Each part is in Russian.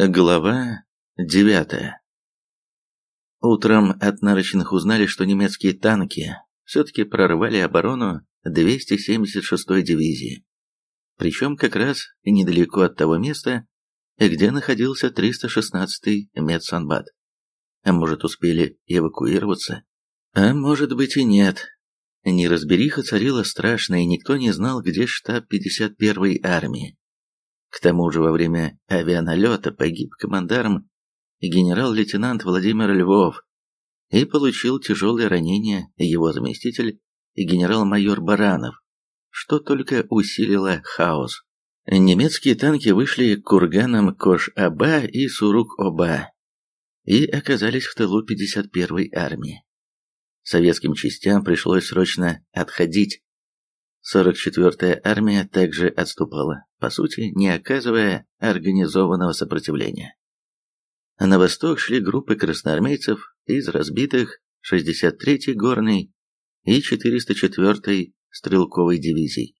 Глава девятая Утром от нарочных узнали, что немецкие танки все-таки прорвали оборону 276-й дивизии. Причем как раз недалеко от того места, где находился 316-й медсанбат. А может, успели эвакуироваться? А может быть и нет. Неразбериха царила страшная, и никто не знал, где штаб 51-й армии. К тому же во время авианалета погиб командарм генерал-лейтенант Владимир Львов и получил тяжелые ранения его заместитель генерал-майор Баранов, что только усилило хаос. Немецкие танки вышли к курганам Кош-Аба и Сурук-Оба и оказались в тылу 51-й армии. Советским частям пришлось срочно отходить 44-я армия также отступала, по сути, не оказывая организованного сопротивления. На восток шли группы красноармейцев из разбитых 63-й горной и 404-й стрелковой дивизий.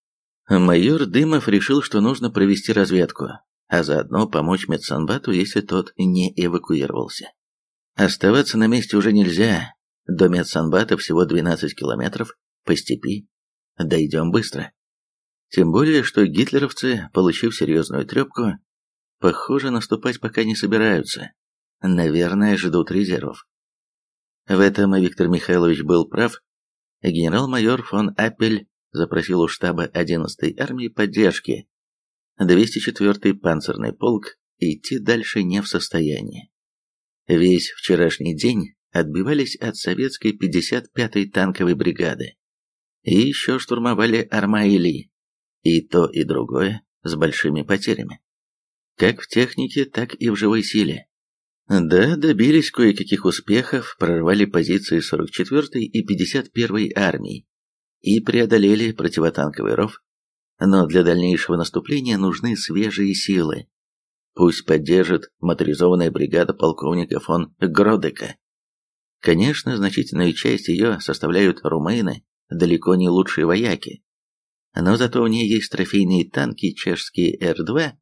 Майор Дымов решил, что нужно провести разведку, а заодно помочь медсанбату, если тот не эвакуировался. Оставаться на месте уже нельзя, до медсанбата всего 12 километров по степи дойдем быстро. Тем более, что гитлеровцы, получив серьезную трепку, похоже, наступать пока не собираются. Наверное, ждут резервов. В этом Виктор Михайлович был прав. Генерал-майор фон Аппель запросил у штаба 11-й армии поддержки. 204-й панцирный полк идти дальше не в состоянии. Весь вчерашний день отбивались от советской 55-й танковой бригады и еще штурмовали Армаили. И то, и другое с большими потерями. Как в технике, так и в живой силе. Да, добились кое-каких успехов, прорвали позиции 44-й и 51-й армий и преодолели противотанковый ров, но для дальнейшего наступления нужны свежие силы. Пусть поддержит моторизованная бригада полковника фон Гродека. Конечно, значительную часть ее составляют румыны, далеко не лучшие вояки. Но зато у нее есть трофейные танки чешские Р-2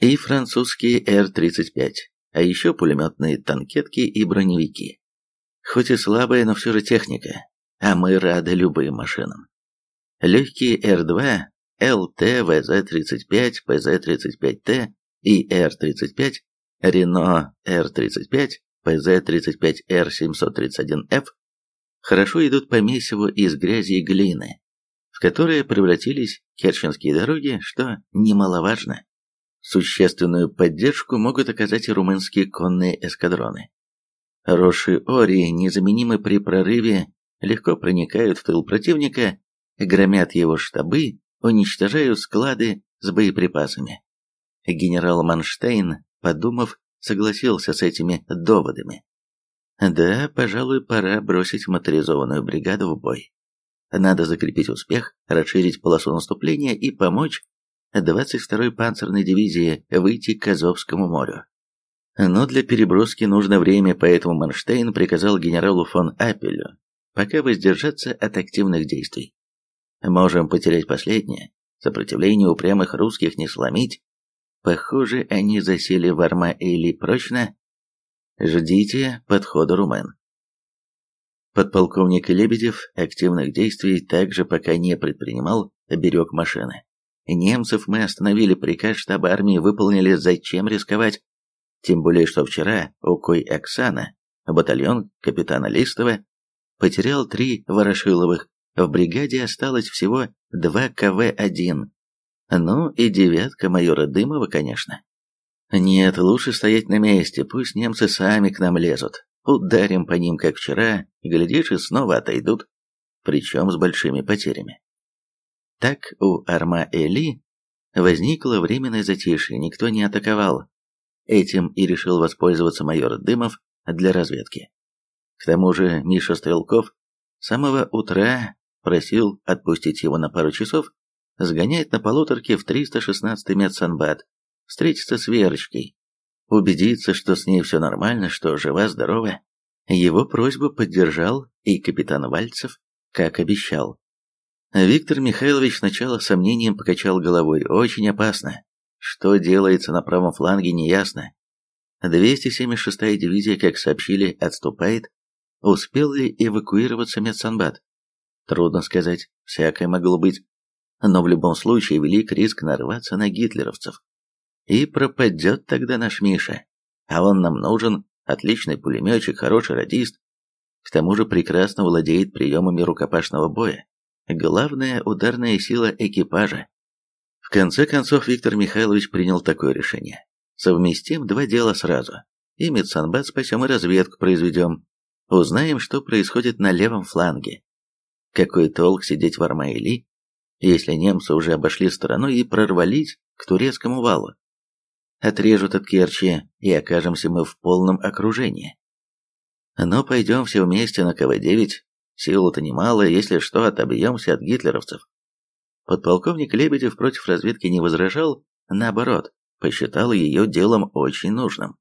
и французские Р-35, а еще пулеметные танкетки и броневики. Хоть и слабая, но все же техника, а мы рады любым машинам. Легкие Р-2, ЛТ, ВЗ-35, ПЗ-35Т и Р-35, Рено Р-35, ПЗ-35Р-731Ф хорошо идут по месиву из грязи и глины, в которые превратились керченские дороги, что немаловажно. Существенную поддержку могут оказать и румынские конные эскадроны. Роши Ори незаменимы при прорыве, легко проникают в тыл противника, громят его штабы, уничтожают склады с боеприпасами. Генерал Манштейн, подумав, согласился с этими доводами. Да, пожалуй, пора бросить моторизованную бригаду в бой. Надо закрепить успех, расширить полосу наступления и помочь 22-й панцирной дивизии выйти к Азовскому морю. Но для переброски нужно время, поэтому Манштейн приказал генералу фон Аппелю пока воздержаться от активных действий. Можем потерять последнее, сопротивление упрямых русских не сломить. Похоже, они засели в Арма-Эйли прочно, Ждите подхода румын. Подполковник Лебедев активных действий также пока не предпринимал, берег машины. Немцев мы остановили, приказ штаба армии выполнили, зачем рисковать? Тем более, что вчера у Кой Оксана, батальон капитана Листова, потерял три Ворошиловых, в бригаде осталось всего два КВ-1. Ну и девятка майора Дымова, конечно. Нет, лучше стоять на месте, пусть немцы сами к нам лезут. Ударим по ним, как вчера, глядишь, и снова отойдут, причем с большими потерями. Так у Арма-Эли возникло временное затишье, никто не атаковал. Этим и решил воспользоваться майор Дымов для разведки. К тому же Миша Стрелков с самого утра просил отпустить его на пару часов, сгонять на полуторке в 316-й медсанбат, встретиться с Верочкой, убедиться, что с ней все нормально, что жива-здорова. Его просьбу поддержал и капитан Вальцев, как обещал. Виктор Михайлович сначала сомнением покачал головой. Очень опасно. Что делается на правом фланге, неясно. 276-я дивизия, как сообщили, отступает. Успел ли эвакуироваться медсанбат? Трудно сказать, всякое могло быть. Но в любом случае велик риск нарваться на гитлеровцев. И пропадет тогда наш Миша. А он нам нужен, отличный пулеметчик, хороший радист. К тому же прекрасно владеет приемами рукопашного боя. Главная ударная сила экипажа. В конце концов Виктор Михайлович принял такое решение. Совместим два дела сразу. И медсанбат спасем, и разведку произведем. Узнаем, что происходит на левом фланге. Какой толк сидеть в Армаили, если немцы уже обошли стороной и прорвались к турецкому валу? Отрежут от Керчи, и окажемся мы в полном окружении. Но пойдем все вместе на КВ-9, силу-то немало, если что, отобьемся от гитлеровцев. Подполковник Лебедев против разведки не возражал, наоборот, посчитал ее делом очень нужным.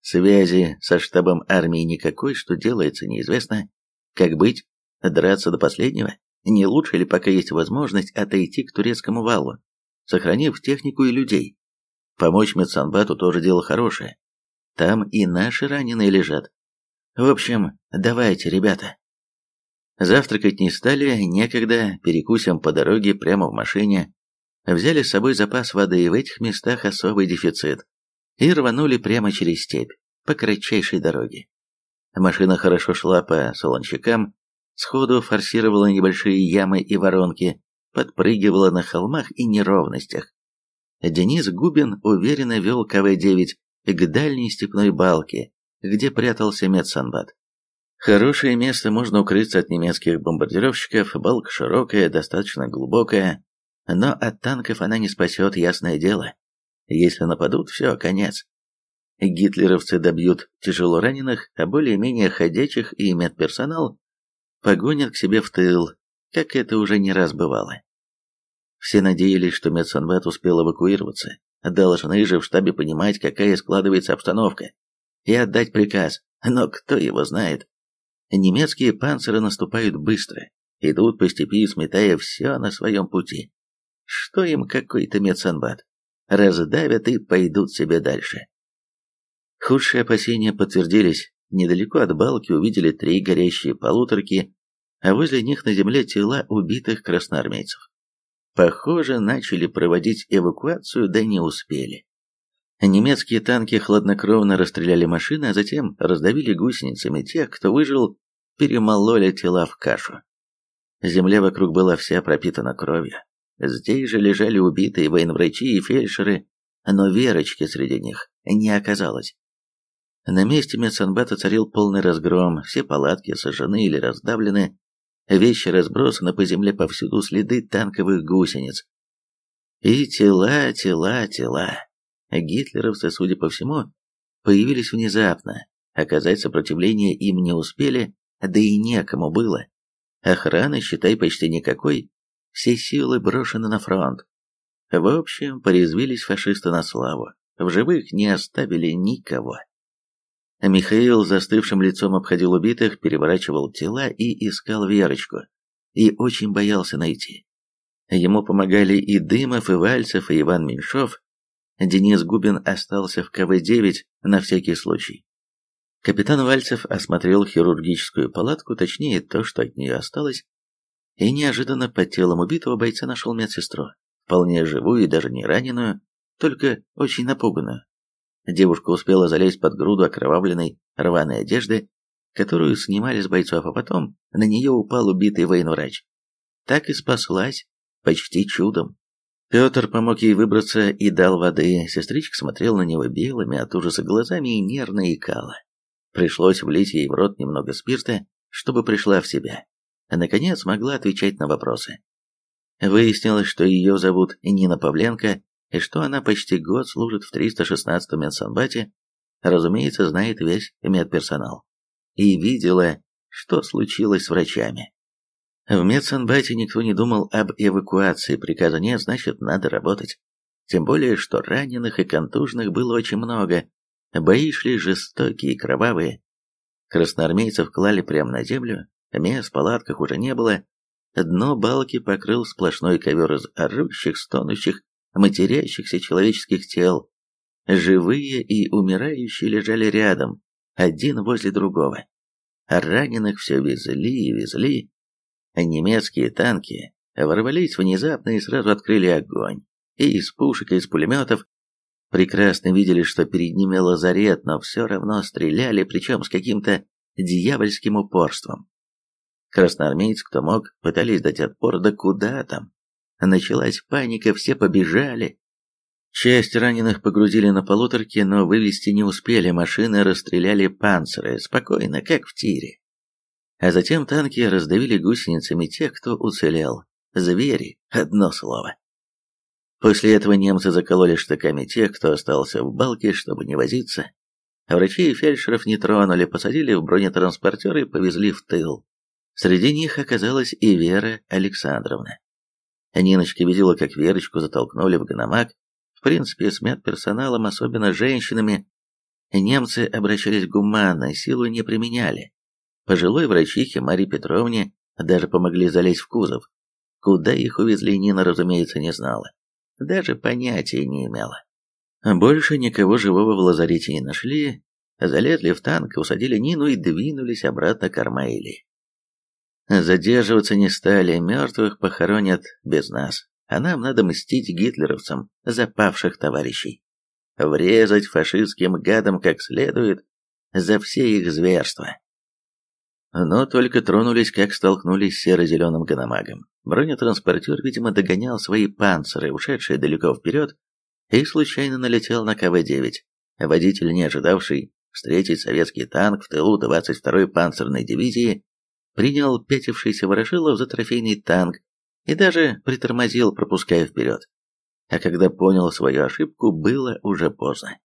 Связи со штабом армии никакой, что делается, неизвестно. Как быть? Драться до последнего? Не лучше ли, пока есть возможность, отойти к турецкому валу, сохранив технику и людей? Помочь медсанбату тоже дело хорошее. Там и наши раненые лежат. В общем, давайте, ребята. Завтракать не стали, некогда, перекусим по дороге прямо в машине. Взяли с собой запас воды, и в этих местах особый дефицит. И рванули прямо через степь, по кратчайшей дороге. Машина хорошо шла по солончакам, сходу форсировала небольшие ямы и воронки, подпрыгивала на холмах и неровностях. Денис Губин уверенно вел КВ-9 к дальней степной балке, где прятался медсанбат. Хорошее место, можно укрыться от немецких бомбардировщиков, балка широкая, достаточно глубокая, но от танков она не спасет, ясное дело. Если нападут, все, конец. Гитлеровцы добьют тяжело раненых, а более-менее ходячих и медперсонал погонят к себе в тыл, как это уже не раз бывало. Все надеялись, что медсанбат успел эвакуироваться, должны же в штабе понимать, какая складывается обстановка, и отдать приказ, но кто его знает. Немецкие панциры наступают быстро, идут по степи, сметая все на своем пути. Что им какой-то медсанбат? Раздавят и пойдут себе дальше. Худшие опасения подтвердились. Недалеко от балки увидели три горящие полуторки, а возле них на земле тела убитых красноармейцев. Похоже, начали проводить эвакуацию, да не успели. Немецкие танки хладнокровно расстреляли машины, а затем раздавили гусеницами тех, кто выжил, перемололи тела в кашу. Земля вокруг была вся пропитана кровью. Здесь же лежали убитые военврачи и фельдшеры, но Верочки среди них не оказалось. На месте медсанбата царил полный разгром, все палатки сожжены или раздавлены, вещи разбросаны по земле повсюду следы танковых гусениц. И тела, тела, тела. Гитлеровцы, судя по всему, появились внезапно, оказать сопротивление им не успели, да и некому было. Охраны, считай, почти никакой, все силы брошены на фронт. В общем, порезвились фашисты на славу, в живых не оставили никого. Михаил застывшим лицом обходил убитых, переворачивал тела и искал Верочку, и очень боялся найти. Ему помогали и Дымов, и Вальцев, и Иван Меньшов, Денис Губин остался в КВ-9 на всякий случай. Капитан Вальцев осмотрел хирургическую палатку, точнее то, что от нее осталось, и неожиданно под телом убитого бойца нашел медсестру, вполне живую и даже не раненую, только очень напуганную. Девушка успела залезть под груду окровавленной рваной одежды, которую снимали с бойцов, а потом на нее упал убитый военврач. Так и спаслась, почти чудом. Петр помог ей выбраться и дал воды. Сестричка смотрела на него белыми от ужаса глазами и нервно икала. Пришлось влить ей в рот немного спирта, чтобы пришла в себя. А наконец могла отвечать на вопросы. Выяснилось, что ее зовут Нина Павленко, и что она почти год служит в 316-м медсанбате, разумеется, знает весь медперсонал. И видела, что случилось с врачами. В медсанбате никто не думал об эвакуации, приказа нет, значит, надо работать. Тем более, что раненых и контужных было очень много. Бои шли жестокие и кровавые. Красноармейцев клали прямо на землю, мест в палатках уже не было. Дно балки покрыл сплошной ковер из орущих, стонущих, матерящихся человеческих тел. Живые и умирающие лежали рядом, один возле другого. Раненых все везли и везли. Немецкие танки ворвались внезапно и сразу открыли огонь. И из пушек, и из пулеметов. Прекрасно видели, что перед ними лазарет, но все равно стреляли, причем с каким-то дьявольским упорством. Красноармейцы, кто мог, пытались дать отпор, да куда там. Началась паника, все побежали. Часть раненых погрузили на полуторки, но вывести не успели, машины расстреляли панциры, спокойно, как в тире. А затем танки раздавили гусеницами тех, кто уцелел. Звери, одно слово. После этого немцы закололи штыками тех, кто остался в балке, чтобы не возиться. Врачей и фельдшеров не тронули, посадили в бронетранспортеры и повезли в тыл. Среди них оказалась и Вера Александровна. Ниночка видела, как Верочку затолкнули в гономак. В принципе, с медперсоналом, особенно женщинами, немцы обращались гуманно, силу не применяли. Пожилой врачихе Марии Петровне даже помогли залезть в кузов. Куда их увезли, Нина, разумеется, не знала. Даже понятия не имела. Больше никого живого в лазарете не нашли, залезли в танк, усадили Нину и двинулись обратно к Армаилии. Задерживаться не стали, мертвых похоронят без нас, а нам надо мстить гитлеровцам за павших товарищей. Врезать фашистским гадам как следует за все их зверства. Но только тронулись, как столкнулись с серо-зеленым гономагом. Бронетранспортер, видимо, догонял свои панциры, ушедшие далеко вперед, и случайно налетел на КВ-9. Водитель, не ожидавший встретить советский танк в тылу 22-й панцирной дивизии, принял пятившийся Ворошилов за трофейный танк и даже притормозил, пропуская вперед. А когда понял свою ошибку, было уже поздно.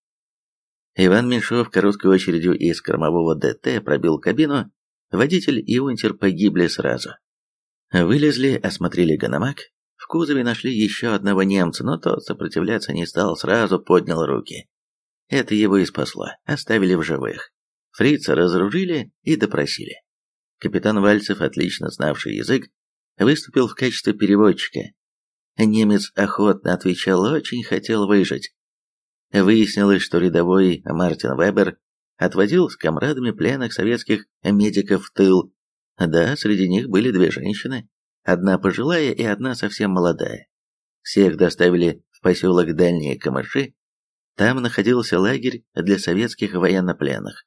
Иван Меньшов короткой очередью из кормового ДТ пробил кабину, водитель и унтер погибли сразу. Вылезли, осмотрели Ганомаг, в кузове нашли еще одного немца, но тот сопротивляться не стал, сразу поднял руки. Это его и спасло, оставили в живых. Фрица разоружили и допросили. Капитан Вальцев, отлично знавший язык, выступил в качестве переводчика. Немец охотно отвечал, очень хотел выжить. Выяснилось, что рядовой Мартин Вебер отводил с комрадами пленных советских медиков в тыл. Да, среди них были две женщины, одна пожилая и одна совсем молодая. Всех доставили в поселок Дальние Камыши. Там находился лагерь для советских военнопленных.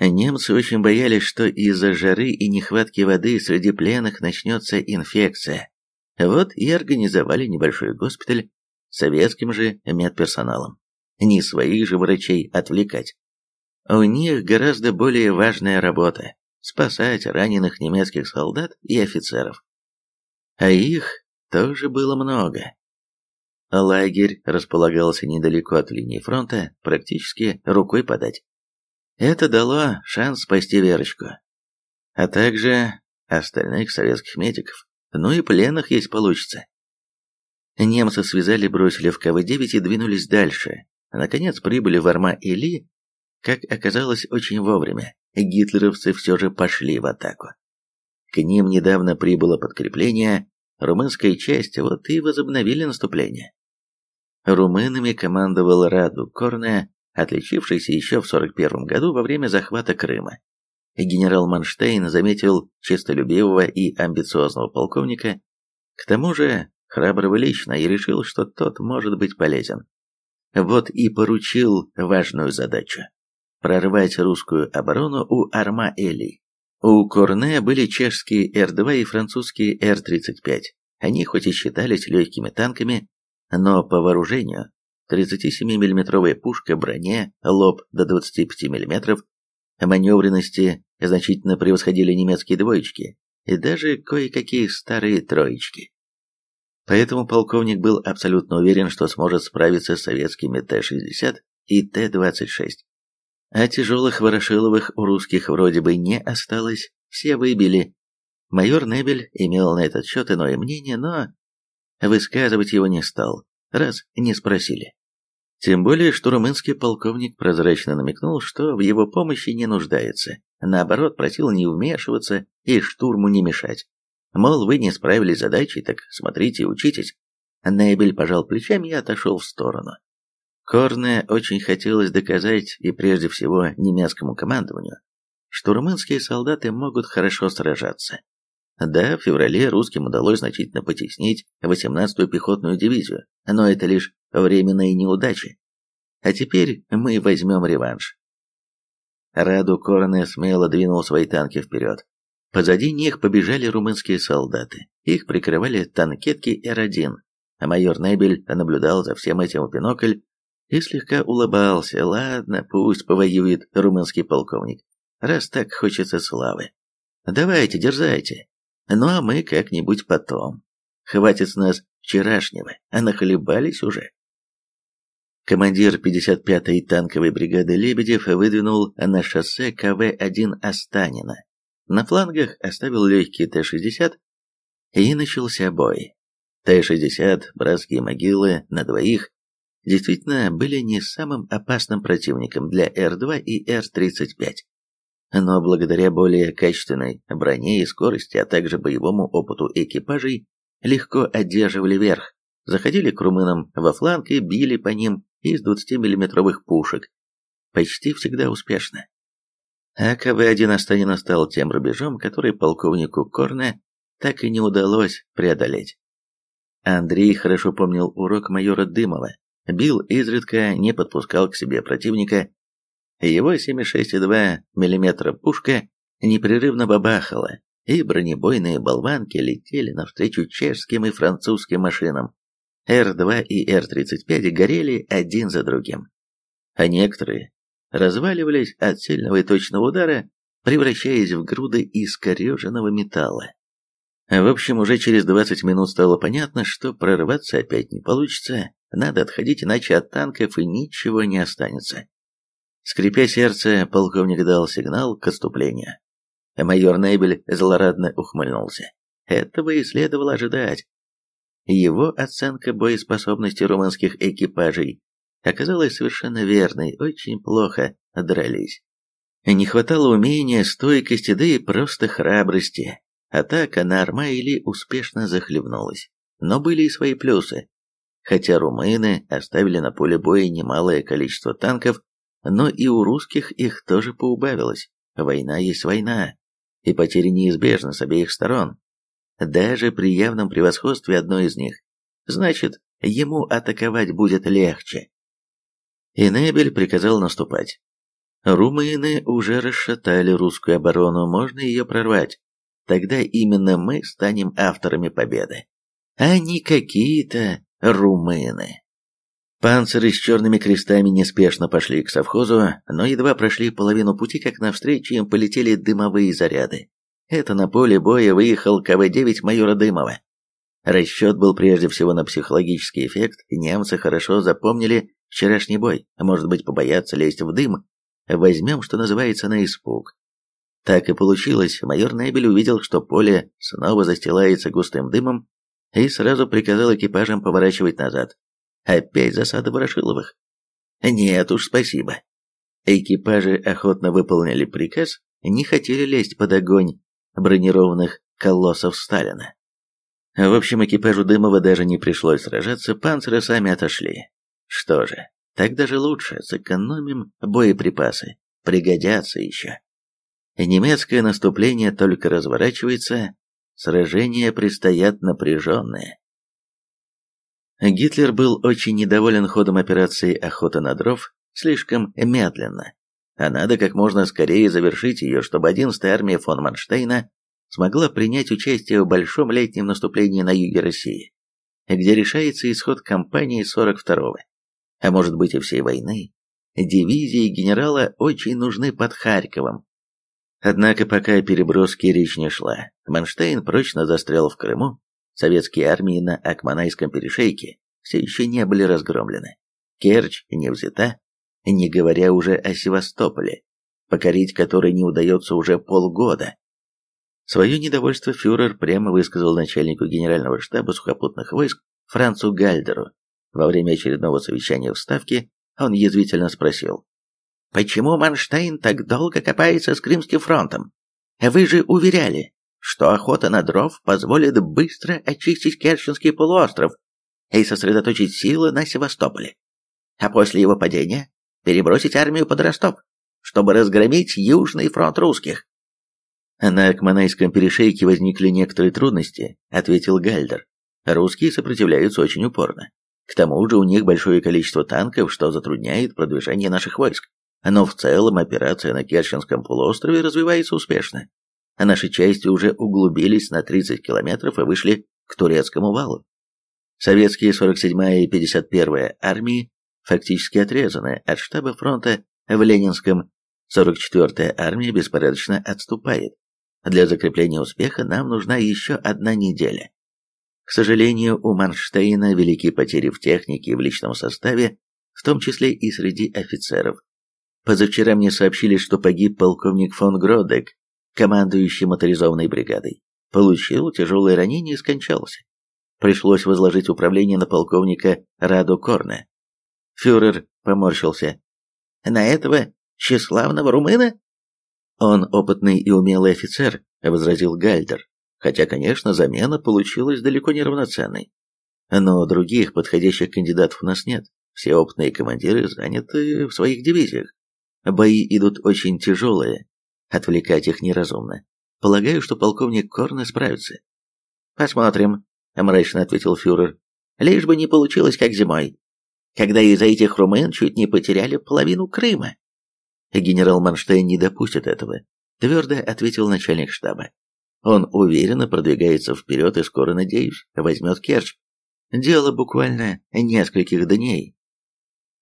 Немцы очень боялись, что из-за жары и нехватки воды среди пленных начнется инфекция. Вот и организовали небольшой госпиталь советским же медперсоналом. Не своих же врачей отвлекать. У них гораздо более важная работа – спасать раненых немецких солдат и офицеров. А их тоже было много. Лагерь располагался недалеко от линии фронта, практически рукой подать. Это дало шанс спасти Верочку, а также остальных советских медиков. Ну и пленных есть получится. Немцы связали, бросили в КВ-9 и двинулись дальше. Наконец прибыли в Арма-Или, как оказалось, очень вовремя. Гитлеровцы все же пошли в атаку. К ним недавно прибыло подкрепление, румынская часть, вот и возобновили наступление. Румынами командовал Раду Корне, отличившийся еще в 1941 году во время захвата Крыма. Генерал Манштейн заметил честолюбивого и амбициозного полковника, к тому же храброго лично, и решил, что тот может быть полезен. Вот и поручил важную задачу – прорвать русскую оборону у Арма-Эли. У Корне были чешские Р-2 и французские Р-35. Они хоть и считались легкими танками, но по вооружению 37 миллиметровая пушка, броне, лоб до 25 мм, маневренности значительно превосходили немецкие двоечки и даже кое-какие старые троечки. Поэтому полковник был абсолютно уверен, что сможет справиться с советскими Т-60 и Т-26. А тяжелых Ворошиловых у русских вроде бы не осталось, все выбили. Майор Небель имел на этот счет иное мнение, но высказывать его не стал, раз не спросили. Тем более, что румынский полковник прозрачно намекнул, что в его помощи не нуждается. Наоборот, просил не вмешиваться и штурму не мешать. Мол, вы не справились с задачей, так смотрите и учитесь. Нейбель пожал плечами и отошел в сторону. Корне очень хотелось доказать, и прежде всего немецкому командованию, что румынские солдаты могут хорошо сражаться. Да, в феврале русским удалось значительно потеснить 18-ю пехотную дивизию, но это лишь временные неудачи. А теперь мы возьмем реванш. Раду Корне смело двинул свои танки вперед. Позади них побежали румынские солдаты. Их прикрывали танкетки Р-1, а майор Небель наблюдал за всем этим в бинокль и слегка улыбался. Ладно, пусть повоюет румынский полковник, раз так хочется славы. Давайте, дерзайте. Ну а мы как-нибудь потом. Хватит с нас вчерашнего, а нахлебались уже. Командир 55-й танковой бригады Лебедев выдвинул на шоссе КВ-1 Останина. На флангах оставил легкий Т-60, и начался бой. Т-60, братские могилы на двоих, действительно были не самым опасным противником для Р-2 и Р-35. Но благодаря более качественной броне и скорости, а также боевому опыту экипажей, легко одерживали верх, заходили к румынам во фланг и били по ним из 20-миллиметровых пушек. Почти всегда успешно. А КВ-1 Останина стал тем рубежом, который полковнику Корне так и не удалось преодолеть. Андрей хорошо помнил урок майора Дымова. Бил изредка, не подпускал к себе противника. Его 7,62 мм пушка непрерывно бабахала, и бронебойные болванки летели навстречу чешским и французским машинам. Р-2 и Р-35 горели один за другим. А некоторые разваливались от сильного и точного удара, превращаясь в груды искореженного металла. В общем, уже через 20 минут стало понятно, что прорваться опять не получится, надо отходить, иначе от танков и ничего не останется. Скрипя сердце, полковник дал сигнал к отступлению. Майор Нейбель злорадно ухмыльнулся. Этого и следовало ожидать. Его оценка боеспособности румынских экипажей оказалась совершенно верной, очень плохо дрались. Не хватало умения, стойкости, да и просто храбрости. Атака на Армаили успешно захлебнулась. Но были и свои плюсы. Хотя румыны оставили на поле боя немалое количество танков, но и у русских их тоже поубавилось. Война есть война, и потери неизбежны с обеих сторон. Даже при явном превосходстве одной из них. Значит, ему атаковать будет легче. И Небель приказал наступать. Румыны уже расшатали русскую оборону, можно ее прорвать. Тогда именно мы станем авторами победы. А не какие-то румыны. Панциры с черными крестами неспешно пошли к совхозу, но едва прошли половину пути, как навстречу им полетели дымовые заряды. Это на поле боя выехал КВ-9 майора Дымова. Расчет был прежде всего на психологический эффект, немцы хорошо запомнили вчерашний бой, может быть побоятся лезть в дым. Возьмем, что называется, на испуг. Так и получилось, майор Небель увидел, что поле снова застилается густым дымом, и сразу приказал экипажам поворачивать назад. Опять засада Ворошиловых. Нет уж, спасибо. Экипажи охотно выполнили приказ, не хотели лезть под огонь бронированных колоссов Сталина. В общем, экипажу Дымова даже не пришлось сражаться, панциры сами отошли. Что же, так даже лучше, сэкономим боеприпасы, пригодятся еще. Немецкое наступление только разворачивается, сражения предстоят напряженные. Гитлер был очень недоволен ходом операции «Охота на дров», слишком медленно, а надо как можно скорее завершить ее, чтобы 11-я армия фон Манштейна смогла принять участие в большом летнем наступлении на юге России, где решается исход кампании 42-го, а может быть и всей войны. Дивизии генерала очень нужны под Харьковом, Однако пока о переброске речь не шла, Манштейн прочно застрял в Крыму, советские армии на Акманайском перешейке все еще не были разгромлены. Керчь не взята, не говоря уже о Севастополе, покорить который не удается уже полгода. Свое недовольство фюрер прямо высказал начальнику генерального штаба сухопутных войск Францу Гальдеру. Во время очередного совещания в Ставке он язвительно спросил, Почему Манштейн так долго копается с Крымским фронтом? Вы же уверяли, что охота на дров позволит быстро очистить Керченский полуостров и сосредоточить силы на Севастополе. а после его падения перебросить армию под Ростов, чтобы разгромить Южный фронт русских. На Акманайском перешейке возникли некоторые трудности, ответил Гальдер. Русские сопротивляются очень упорно. К тому же у них большое количество танков, что затрудняет продвижение наших войск. Но в целом операция на Керченском полуострове развивается успешно. Наши части уже углубились на 30 километров и вышли к турецкому валу. Советские 47-я и 51-я армии фактически отрезаны от штаба фронта в Ленинском. 44-я армия беспорядочно отступает. Для закрепления успеха нам нужна еще одна неделя. К сожалению, у Манштейна велики потери в технике и в личном составе, в том числе и среди офицеров. Позавчера мне сообщили, что погиб полковник фон Гродек, командующий моторизованной бригадой. Получил тяжелое ранение и скончался. Пришлось возложить управление на полковника Раду Корна. Фюрер поморщился. «На этого тщеславного румына?» «Он опытный и умелый офицер», — возразил Гальдер хотя, конечно, замена получилась далеко не равноценной. Но других подходящих кандидатов у нас нет. Все опытные командиры заняты в своих дивизиях. Бои идут очень тяжелые. Отвлекать их неразумно. Полагаю, что полковник Корна справится. «Посмотрим», — мрачно ответил фюрер. «Лишь бы не получилось, как зимой, когда из-за этих румын чуть не потеряли половину Крыма». Генерал Манштейн не допустит этого, твердо ответил начальник штаба. Он уверенно продвигается вперед и скоро, надеюсь, возьмет Керчь. Дело буквально нескольких дней.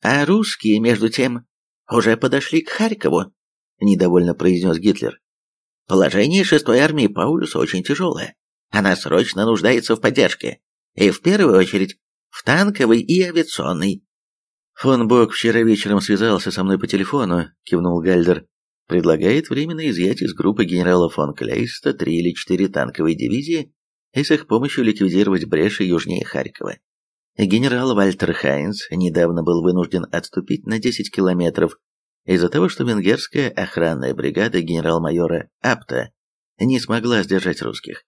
А русские, между тем, уже подошли к Харькову, недовольно произнес Гитлер. Положение шестой армии Паулюса очень тяжелое. Она срочно нуждается в поддержке. И в первую очередь в танковой и авиационной. Фон Бок вчера вечером связался со мной по телефону, кивнул Гальдер предлагает временно изъять из группы генерала фон Клейста три или четыре танковые дивизии и с их помощью ликвидировать бреши южнее Харькова. Генерал Вальтер Хайнц недавно был вынужден отступить на 10 километров из-за того, что венгерская охранная бригада генерал-майора Апта не смогла сдержать русских.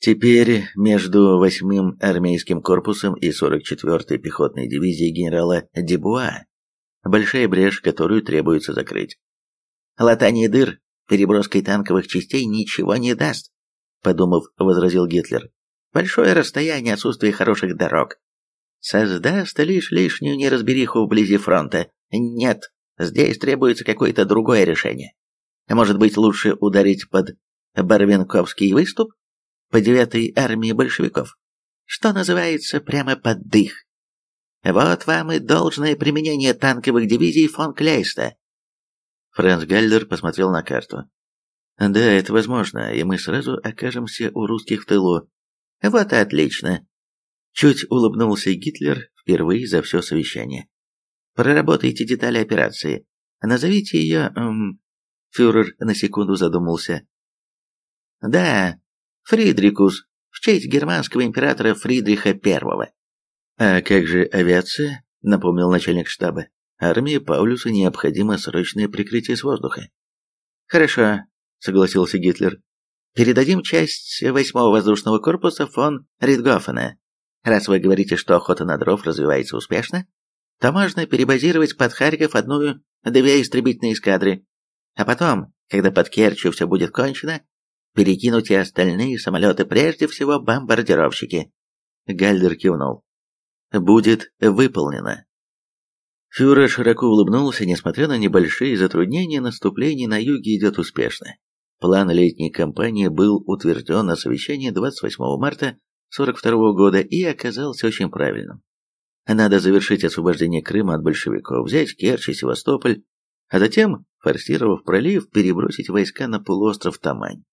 Теперь между 8-м армейским корпусом и 44-й пехотной дивизией генерала Дебуа большая брешь, которую требуется закрыть. Латание дыр переброской танковых частей ничего не даст, подумав, возразил Гитлер. Большое расстояние, отсутствие хороших дорог. Создаст лишь лишнюю неразбериху вблизи фронта. Нет, здесь требуется какое-то другое решение. Может быть, лучше ударить под Барвинковский выступ? По девятой армии большевиков? Что называется, прямо под дых. Вот вам и должное применение танковых дивизий фон Клейста. Франц Гальдер посмотрел на карту. «Да, это возможно, и мы сразу окажемся у русских в тылу». «Вот и отлично!» Чуть улыбнулся Гитлер впервые за все совещание. «Проработайте детали операции. Назовите ее...» эм... Фюрер на секунду задумался. «Да, Фридрикус, в честь германского императора Фридриха I». «А как же авиация?» — напомнил начальник штаба. Армии Паулюса необходимо срочное прикрытие с воздуха. Хорошо, согласился Гитлер. Передадим часть восьмого воздушного корпуса фон Ридгофена. Раз вы говорите, что охота на дров развивается успешно, то можно перебазировать под Харьков одну-две истребительные эскадры. А потом, когда под Керчью все будет кончено, перекинуть и остальные самолеты, прежде всего бомбардировщики. Гальдер кивнул. Будет выполнено. Фюрер широко улыбнулся, несмотря на небольшие затруднения, наступление на юге идет успешно. План летней кампании был утвержден на совещании 28 марта 1942 года и оказался очень правильным. Надо завершить освобождение Крыма от большевиков, взять Керчь и Севастополь, а затем, форсировав пролив, перебросить войска на полуостров Тамань.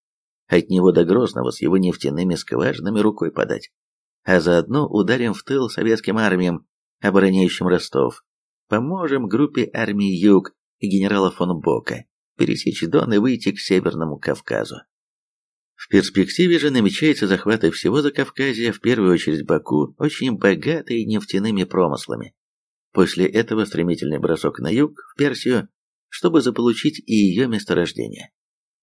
От него до Грозного с его нефтяными скважинами рукой подать. А заодно ударим в тыл советским армиям, обороняющим Ростов, Поможем группе армии Юг и генерала фон Бока пересечь Дон и выйти к Северному Кавказу. В перспективе же намечается захват и всего Закавказья, в первую очередь Баку, очень богатой нефтяными промыслами. После этого стремительный бросок на юг, в Персию, чтобы заполучить и ее месторождение.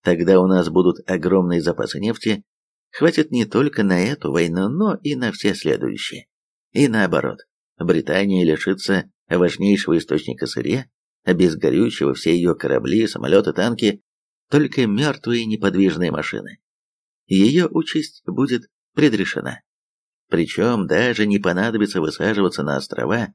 Тогда у нас будут огромные запасы нефти, хватит не только на эту войну, но и на все следующие. И наоборот, Британия лишится важнейшего источника сырья, а без горючего все ее корабли, самолеты, танки – только мертвые неподвижные машины. Ее участь будет предрешена. Причем даже не понадобится высаживаться на острова,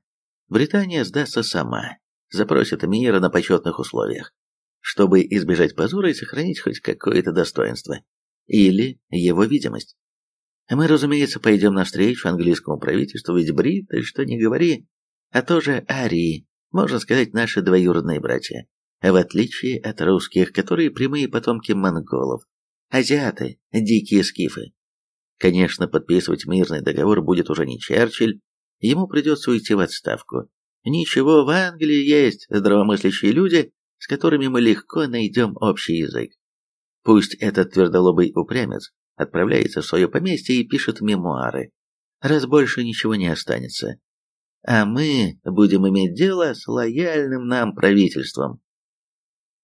Британия сдастся сама, запросит мира на почетных условиях, чтобы избежать позора и сохранить хоть какое-то достоинство. Или его видимость. Мы, разумеется, пойдем навстречу английскому правительству, ведь бриты, что не говори, а тоже арии, можно сказать, наши двоюродные братья, в отличие от русских, которые прямые потомки монголов, азиаты, дикие скифы. Конечно, подписывать мирный договор будет уже не Черчилль, ему придется уйти в отставку. Ничего, в Англии есть здравомыслящие люди, с которыми мы легко найдем общий язык. Пусть этот твердолобый упрямец отправляется в свое поместье и пишет мемуары, раз больше ничего не останется. А мы будем иметь дело с лояльным нам правительством.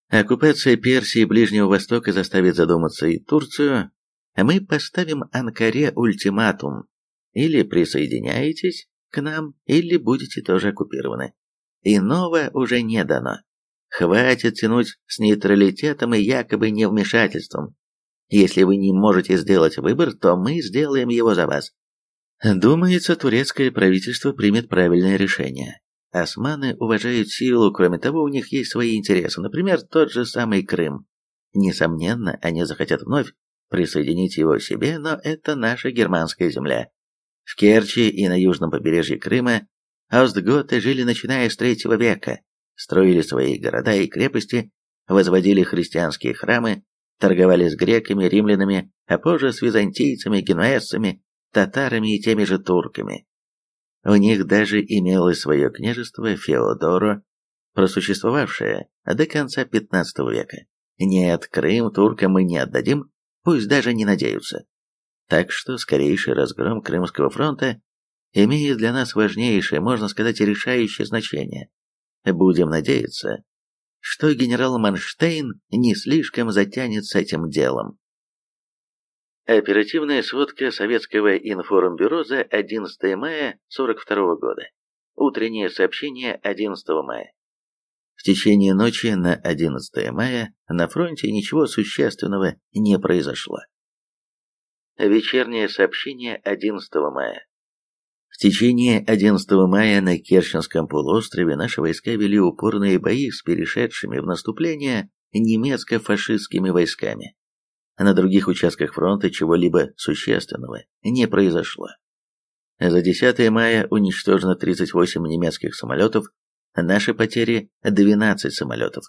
Оккупация Персии и Ближнего Востока заставит задуматься и Турцию, а мы поставим Анкаре ультиматум. Или присоединяетесь к нам, или будете тоже оккупированы. Иного уже не дано. Хватит тянуть с нейтралитетом и якобы невмешательством. Если вы не можете сделать выбор, то мы сделаем его за вас. Думается, турецкое правительство примет правильное решение. Османы уважают силу, кроме того, у них есть свои интересы, например, тот же самый Крым. Несомненно, они захотят вновь присоединить его себе, но это наша германская земля. В Керчи и на южном побережье Крыма остготы жили начиная с третьего века, строили свои города и крепости, возводили христианские храмы, торговали с греками, римлянами, а позже с византийцами, генуэзцами, татарами и теми же турками. У них даже имелось свое княжество Феодоро, просуществовавшее до конца XV века. Нет, Крым туркам мы не отдадим, пусть даже не надеются. Так что скорейший разгром Крымского фронта имеет для нас важнейшее, можно сказать, решающее значение. Будем надеяться, что генерал Манштейн не слишком затянет с этим делом. Оперативная сводка Советского информбюро за 11 мая 42 года. Утреннее сообщение 11 мая. В течение ночи на 11 мая на фронте ничего существенного не произошло. Вечернее сообщение 11 мая. В течение 11 мая на Керченском полуострове наши войска вели упорные бои с перешедшими в наступление немецко-фашистскими войсками. На других участках фронта чего-либо существенного не произошло. За 10 мая уничтожено 38 немецких самолетов, наши потери 12 самолетов.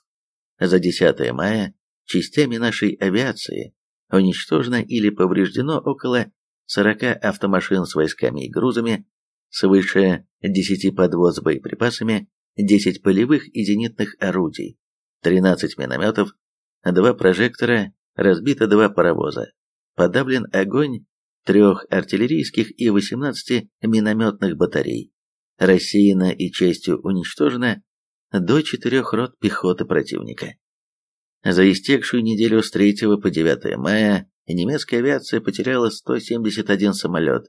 За 10 мая частями нашей авиации уничтожено или повреждено около 40 автомашин с войсками и грузами, свыше 10 подвод с боеприпасами, 10 полевых и зенитных орудий, 13 минометов, 2 прожектора, разбито 2 паровоза, подавлен огонь трех артиллерийских и 18 минометных батарей, рассеяно и частью уничтожено до четырех рот пехоты противника. За истекшую неделю с 3 по 9 мая немецкая авиация потеряла 171 самолет,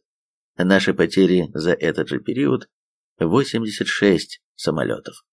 Наши потери за этот же период – 86 самолетов.